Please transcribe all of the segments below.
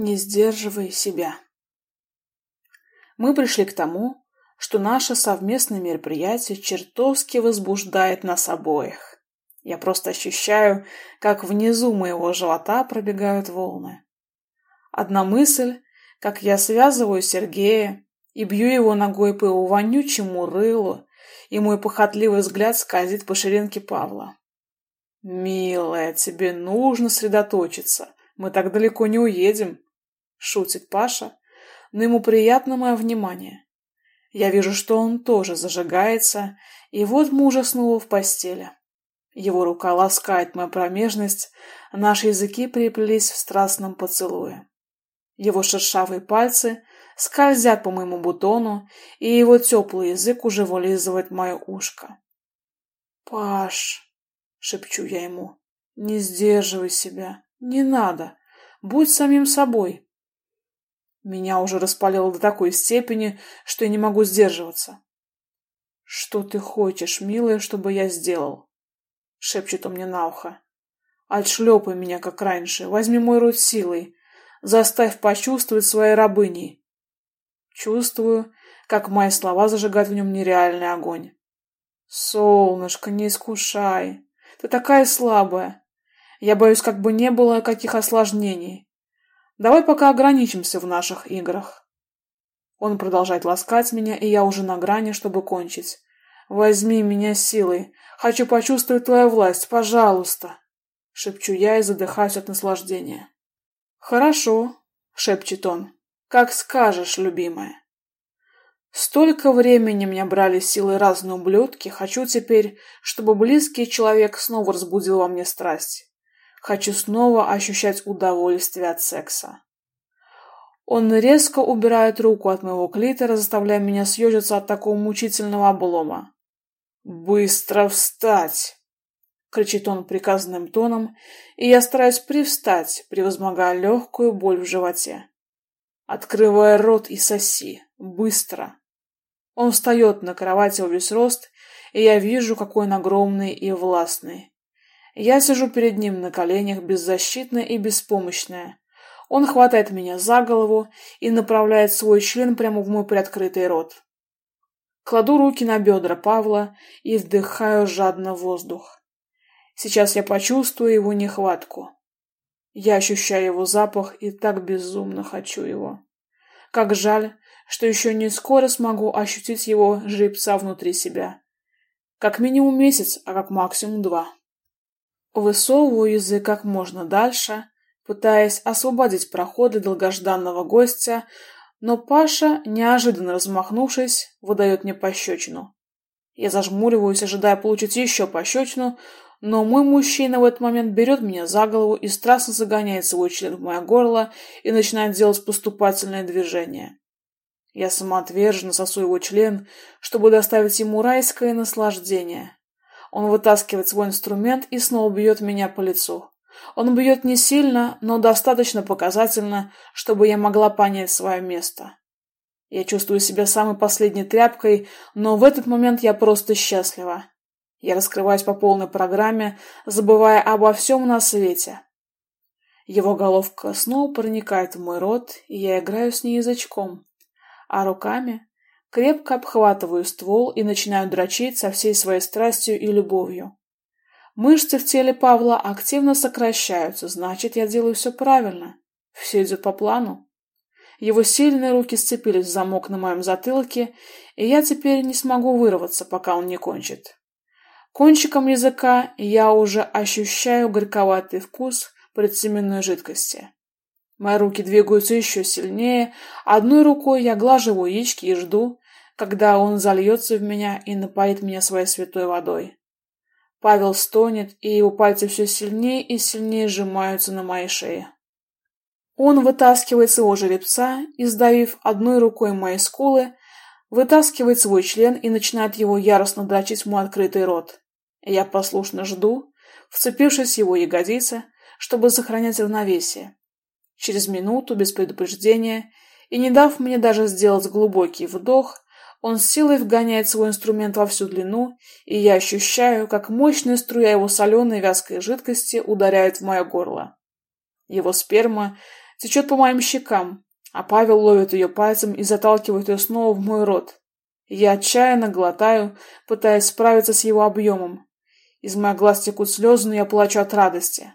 Не сдерживай себя. Мы пришли к тому, что наше совместное мероприятие чертовски возбуждает нас обоих. Я просто ощущаю, как внизу моего живота пробегают волны. Одна мысль, как я связываю Сергея и бью его ногой по его вонючему рылу, и мой похотливый взгляд скользит по ширинке Павла. «Милая, тебе нужно сосредоточиться. Мы так далеко не уедем», — шутит Паша, но ему приятно мое внимание. Я вижу, что он тоже зажигается, и вот мы уже снова в постели. Его рука ласкает мою промежность, наши языки приплелись в страстном поцелуе. Его шершавые пальцы скользят по моему бутону, и его теплый язык уже вылизывает мое ушко. «Паш!» — шепчу я ему. «Не сдерживай себя. Не надо. Будь самим собой». Меня уже распалило до такой степени, что я не могу сдерживаться. «Что ты хочешь, милая, чтобы я сделал?» — шепчет он мне на ухо. «Отшлепай меня, как раньше. Возьми мой рот силой. Заставь почувствовать своей рабыней». Чувствую, как мои слова зажигают в нем нереальный огонь. «Солнышко, не искушай. Ты такая слабая. Я боюсь, как бы не было каких осложнений. Давай пока ограничимся в наших играх. Он продолжает ласкать меня, и я уже на грани, чтобы кончить. Возьми меня силой. Хочу почувствовать твою власть, пожалуйста. Шепчу я и задыхаюсь от наслаждения. Хорошо, шепчет он. Как скажешь, любимая. Столько времени меня брали силы разные ублюдки, хочу теперь, чтобы близкий человек снова разбудил во мне страсть. Хочу снова ощущать удовольствие от секса. Он резко убирает руку от моего клитора, заставляя меня съежиться от такого мучительного облома. «Быстро встать!» — кричит он приказным тоном, и я стараюсь привстать, превозмогая легкую боль в животе. «Открывай рот и соси! Быстро!» Он встает на кровати во весь рост, и я вижу, какой он огромный и властный. Я сижу перед ним на коленях, беззащитная и беспомощная. Он хватает меня за голову и направляет свой член прямо в мой приоткрытый рот. Кладу руки на бедра Павла и вдыхаю жадно воздух. Сейчас я почувствую его нехватку. Я ощущаю его запах и так безумно хочу его. Как жаль, что еще не скоро смогу ощутить его жеребца внутри себя. Как минимум месяц, а как максимум два. Высовываю язык как можно дальше, пытаясь освободить проходы долгожданного гостя, но Паша, неожиданно размахнувшись, выдает мне пощечину. Я зажмуриваюсь, ожидая получить еще пощечину, но мой мужчина в этот момент берет меня за голову и страстно загоняет свой член в мое горло и начинает делать поступательное движение. Я самоотверженно сосу его член, чтобы доставить ему райское наслаждение. Он вытаскивает свой инструмент и снова бьет меня по лицу. Он бьет не сильно, но достаточно показательно, чтобы я могла понять свое место. Я чувствую себя самой последней тряпкой, но в этот момент я просто счастлива. Я раскрываюсь по полной программе, забывая обо всем на свете. Его головка снова проникает в мой рот, и я играю с ней язычком, а руками Крепко обхватываю ствол и начинаю дрочить со всей своей страстью и любовью. Мышцы в теле Павла активно сокращаются, значит, я делаю все правильно. Все идет по плану. Его сильные руки сцепились в замок на моем затылке, и я теперь не смогу вырваться, пока он не кончит. Кончиком языка я уже ощущаю горьковатый вкус предсеменной жидкости. Мои руки двигаются еще сильнее. Одной рукой я глажу его яички и жду, когда он зальется в меня и напоит меня своей святой водой. Павел стонет, и его пальцы все сильнее и сильнее сжимаются на моей шее. Он вытаскивает своего жеребца и, сдавив одной рукой мои скулы, вытаскивает свой член и начинает его яростно дрочить в мой открытый рот. Я послушно жду, вцепившись в его ягодицы, чтобы сохранять равновесие. Через минуту, без предупреждения, и не дав мне даже сделать глубокий вдох, он с силой вгоняет свой инструмент во всю длину, и я ощущаю, как мощная струя его соленой вязкой жидкости ударяет в мое горло. Его сперма течет по моим щекам, а Павел ловит ее пальцем и заталкивает ее снова в мой рот. Я отчаянно глотаю, пытаясь справиться с его объемом. Из моих глаз текут слезы, но я плачу от радости.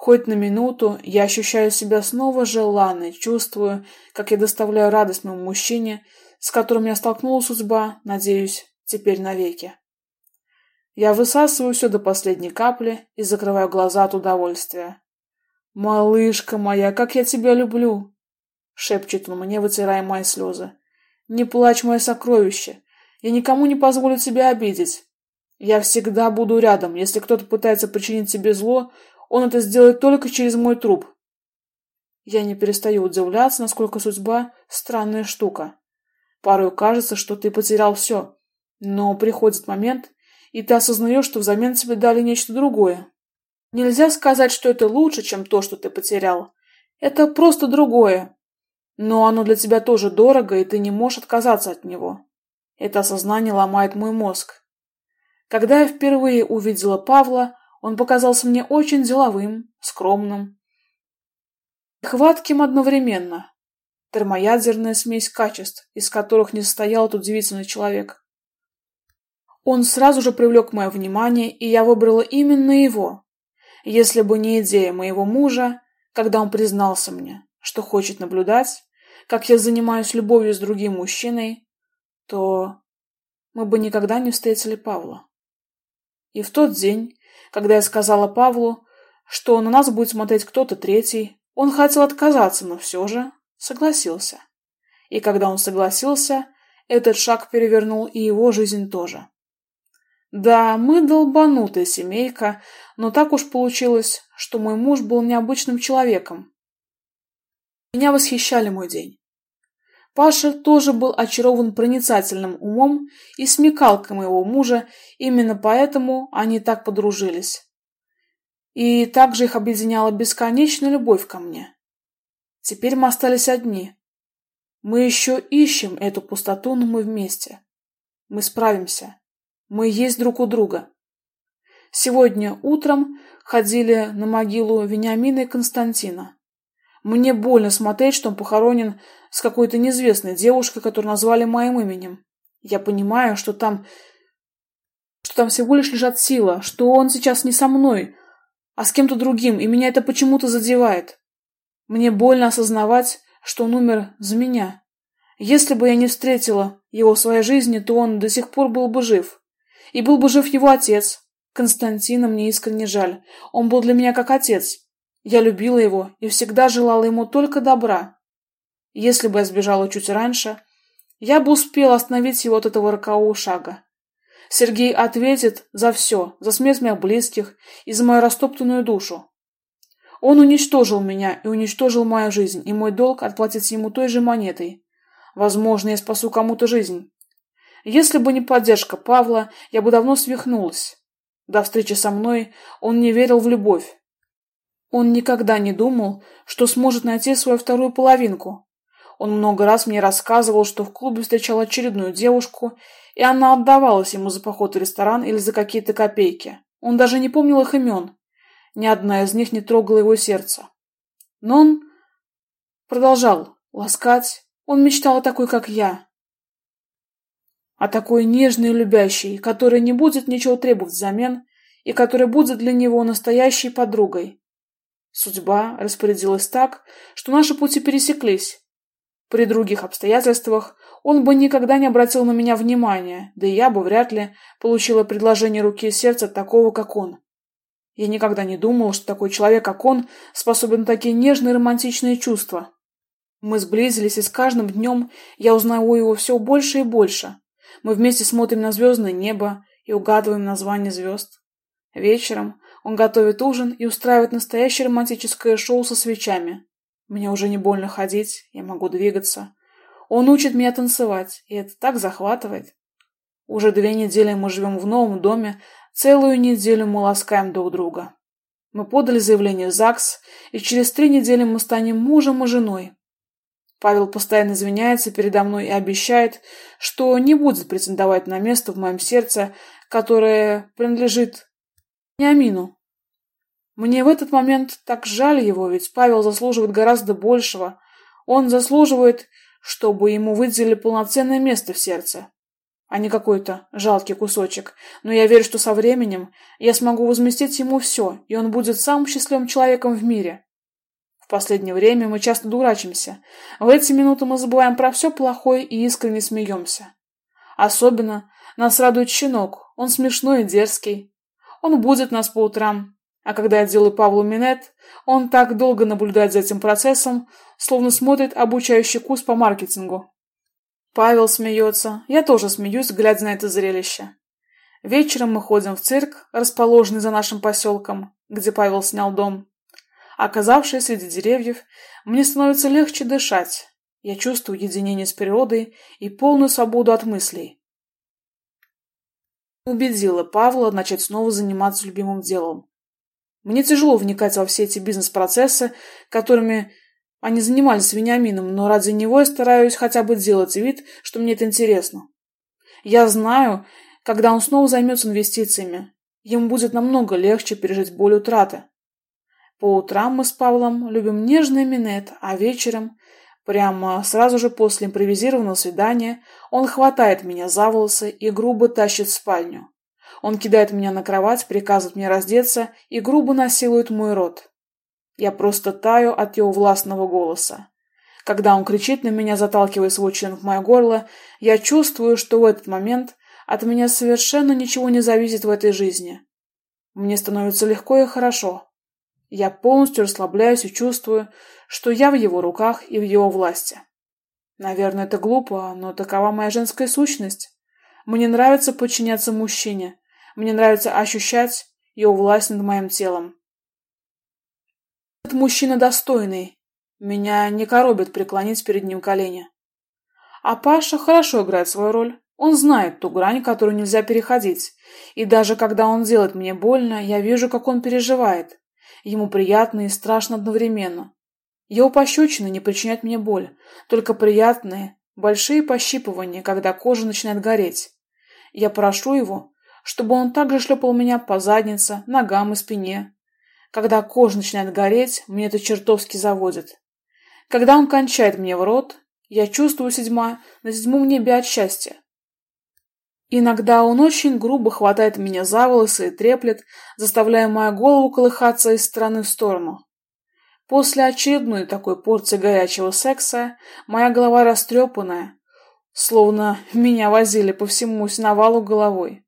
Хоть на минуту я ощущаю себя снова желанной, чувствую, как я доставляю радость моему мужчине, с которым я столкнула судьба, надеюсь, теперь навеки. Я высасываю все до последней капли и закрываю глаза от удовольствия. «Малышка моя, как я тебя люблю!» — шепчет он мне, вытирая мои слезы. «Не плачь, мое сокровище! Я никому не позволю тебя обидеть. Я всегда буду рядом. Если кто-то пытается причинить тебе зло, он это сделает только через мой труп». Я не перестаю удивляться, насколько судьба — странная штука. Порой кажется, что ты потерял все. Но приходит момент, и ты осознаешь, что взамен тебе дали нечто другое. Нельзя сказать, что это лучше, чем то, что ты потерял. Это просто другое. Но оно для тебя тоже дорого, и ты не можешь отказаться от него. Это осознание ломает мой мозг. Когда я впервые увидела Павла, он показался мне очень деловым, скромным, хватким одновременно. Термоядерная смесь качеств, из которых не состоял этот удивительный человек. Он сразу же привлек мое внимание, и я выбрала именно его. Если бы не идея моего мужа, когда он признался мне, что хочет наблюдать, как я занимаюсь любовью с другим мужчиной, то мы бы никогда не встретили Павла. И в тот день, когда я сказала Павлу, что на нас будет смотреть кто-то третий, он хотел отказаться, но все же согласился. И когда он согласился, этот шаг перевернул и его жизнь тоже. Да, мы долбанутая семейка, но так уж получилось, что мой муж был необычным человеком. Меня восхищали мой день. Паша тоже был очарован проницательным умом и смекалкой моего мужа, именно поэтому они так подружились. И также их объединяла бесконечная любовь ко мне. Теперь мы остались одни. Мы еще ищем эту пустоту, но мы вместе. Мы справимся. Мы есть друг у друга. Сегодня утром ходили на могилу Вениамина и Константина. Мне больно смотреть, что он похоронен с какой-то неизвестной девушкой, которую назвали моим именем. Я понимаю, что там что там всего лишь лежат сила, что он сейчас не со мной, а с кем-то другим, и меня это почему-то задевает. Мне больно осознавать, что он умер за меня. Если бы я не встретила его в своей жизни, то он до сих пор был бы жив. И был бы жив его отец. Константина мне искренне жаль. Он был для меня как отец. Я любила его и всегда желала ему только добра. Если бы я сбежала чуть раньше, я бы успела остановить его от этого рокового шага. Сергей ответит за все, за смерть моих близких и за мою растоптанную душу. Он уничтожил меня и уничтожил мою жизнь, и мой долг отплатить ему той же монетой. Возможно, я спасу кому-то жизнь. Если бы не поддержка Павла, я бы давно свихнулась. До встречи со мной он не верил в любовь. Он никогда не думал, что сможет найти свою вторую половинку. Он много раз мне рассказывал, что в клубе встречал очередную девушку, и она отдавалась ему за поход в ресторан или за какие-то копейки. Он даже не помнил их имен. Ни одна из них не трогала его сердце. Но он продолжал ласкать. Он мечтал о такой, как я а такой нежный и любящий, который не будет ничего требовать взамен и который будет для него настоящей подругой. Судьба распорядилась так, что наши пути пересеклись. При других обстоятельствах он бы никогда не обратил на меня внимания, да и я бы вряд ли получила предложение руки и сердца такого, как он. Я никогда не думала, что такой человек, как он, способен на такие нежные романтичные чувства. Мы сблизились, и с каждым днем я узнаю его все больше и больше. Мы вместе смотрим на звездное небо и угадываем названия звезд. Вечером он готовит ужин и устраивает настоящее романтическое шоу со свечами. Мне уже не больно ходить, я могу двигаться. Он учит меня танцевать, и это так захватывает. Уже две недели мы живем в новом доме, целую неделю мы ласкаем друг друга. Мы подали заявление в ЗАГС, и через три недели мы станем мужем и женой. Павел постоянно извиняется передо мной и обещает, что не будет претендовать на место в моем сердце, которое принадлежит Ниамину. Мне в этот момент так жаль его, ведь Павел заслуживает гораздо большего. Он заслуживает, чтобы ему выделили полноценное место в сердце, а не какой-то жалкий кусочек. Но я верю, что со временем я смогу возместить ему все, и он будет самым счастливым человеком в мире. В последнее время мы часто дурачимся. В эти минуты мы забываем про все плохое и искренне смеемся. Особенно нас радует щенок. Он смешной и дерзкий. Он будет нас по утрам. А когда я делаю Павлу минет, он так долго наблюдает за этим процессом, словно смотрит обучающий курс по маркетингу. Павел смеется, я тоже смеюсь, глядя на это зрелище. Вечером мы ходим в цирк, расположенный за нашим поселком, где Павел снял дом. Оказавшись среди деревьев, мне становится легче дышать. Я чувствую единение с природой и полную свободу от мыслей. Убедила Павла начать снова заниматься любимым делом. Мне тяжело вникать во все эти бизнес-процессы, которыми они занимались с Вениамином, но ради него я стараюсь хотя бы делать вид, что мне это интересно. Я знаю, когда он снова займется инвестициями, ему будет намного легче пережить боль утраты. По утрам мы с Павлом любим нежный минет, а вечером, прямо сразу же после импровизированного свидания, он хватает меня за волосы и грубо тащит в спальню. Он кидает меня на кровать, приказывает мне раздеться и грубо насилует мой рот. Я просто таю от его властного голоса. Когда он кричит на меня, заталкивая свой член в мое горло, я чувствую, что в этот момент от меня совершенно ничего не зависит в этой жизни. Мне становится легко и хорошо. Я полностью расслабляюсь и чувствую, что я в его руках и в его власти. Наверное, это глупо, но такова моя женская сущность. Мне нравится подчиняться мужчине. Мне нравится ощущать его власть над моим телом. Этот мужчина достойный. Меня не коробит преклонить перед ним колени. А Паша хорошо играет свою роль. Он знает ту грань, которую нельзя переходить. И даже когда он делает мне больно, я вижу, как он переживает. Ему приятно и страшно одновременно. Его пощечины не причиняют мне боль, только приятные, большие пощипывания, когда кожа начинает гореть. Я прошу его, чтобы он также шлепал меня по заднице, ногам и спине, когда кожа начинает гореть, мне это чертовски заводит. Когда он кончает мне в рот, я чувствую седьма на седьмом небе от счастья. Иногда он очень грубо хватает меня за волосы и треплет, заставляя мою голову колыхаться из стороны в сторону. После очередной такой порции горячего секса моя голова растрепанная, словно меня возили по всему сеновалу головой.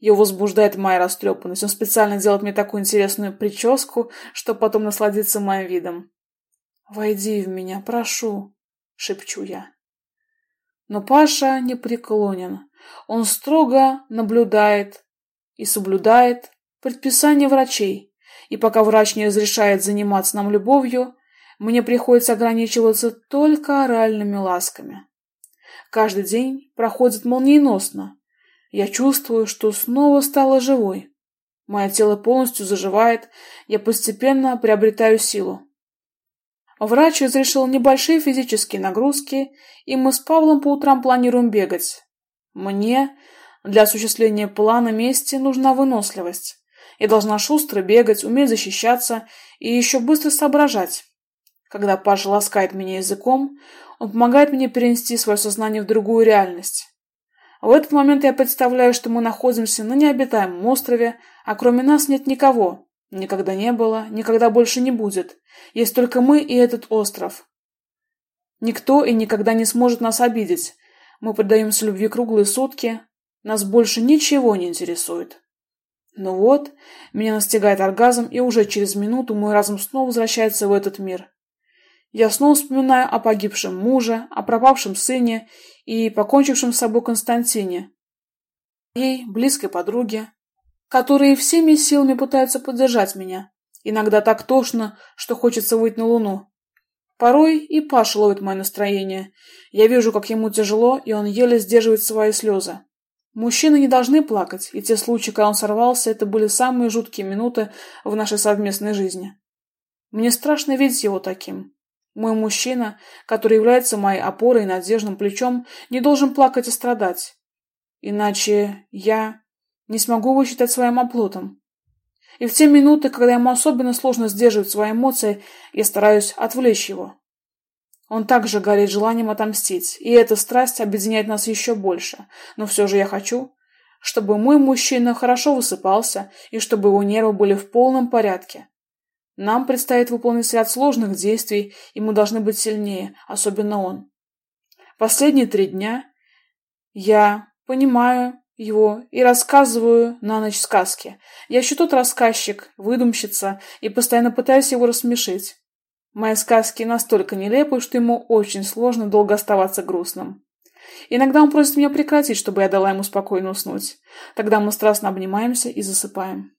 Его возбуждает моя растрепанность. Он специально делает мне такую интересную прическу, чтобы потом насладиться моим видом. «Войди в меня, прошу», — шепчу я. Но Паша не преклонен. Он строго наблюдает и соблюдает предписания врачей. И пока врач не разрешает заниматься нам любовью, мне приходится ограничиваться только оральными ласками. Каждый день проходит молниеносно, я чувствую, что снова стала живой. Мое тело полностью заживает, я постепенно приобретаю силу. Врач разрешил небольшие физические нагрузки, и мы с Павлом по утрам планируем бегать. Мне для осуществления плана мести нужна выносливость. Я должна шустро бегать, уметь защищаться и еще быстро соображать. Когда Паша ласкает меня языком, он помогает мне перенести свое сознание в другую реальность. В этот момент я представляю, что мы находимся на необитаемом острове, а кроме нас нет никого. Никогда не было, никогда больше не будет. Есть только мы и этот остров. Никто и никогда не сможет нас обидеть. Мы предаемся любви круглые сутки. Нас больше ничего не интересует. Ну вот, меня настигает оргазм, и уже через минуту мой разум снова возвращается в этот мир. Я снова вспоминаю о погибшем муже, о пропавшем сыне и покончившем с собой Константине, ей близкой подруге, которые всеми силами пытаются поддержать меня. Иногда так тошно, что хочется выйти на луну. Порой и Паша ловит мое настроение. Я вижу, как ему тяжело, и он еле сдерживает свои слезы. Мужчины не должны плакать, и те случаи, когда он сорвался, это были самые жуткие минуты в нашей совместной жизни. Мне страшно видеть его таким. Мой мужчина, который является моей опорой и надежным плечом, не должен плакать и страдать. Иначе я не смогу его считать своим оплотом. И в те минуты, когда ему особенно сложно сдерживать свои эмоции, я стараюсь отвлечь его. Он также горит желанием отомстить, и эта страсть объединяет нас еще больше. Но все же я хочу, чтобы мой мужчина хорошо высыпался и чтобы его нервы были в полном порядке. Нам предстоит выполнить ряд сложных действий, и мы должны быть сильнее, особенно он. Последние три дня я понимаю его и рассказываю на ночь сказки. Я еще тот рассказчик, выдумщица, и постоянно пытаюсь его рассмешить. Мои сказки настолько нелепы, что ему очень сложно долго оставаться грустным. Иногда он просит меня прекратить, чтобы я дала ему спокойно уснуть. Тогда мы страстно обнимаемся и засыпаем.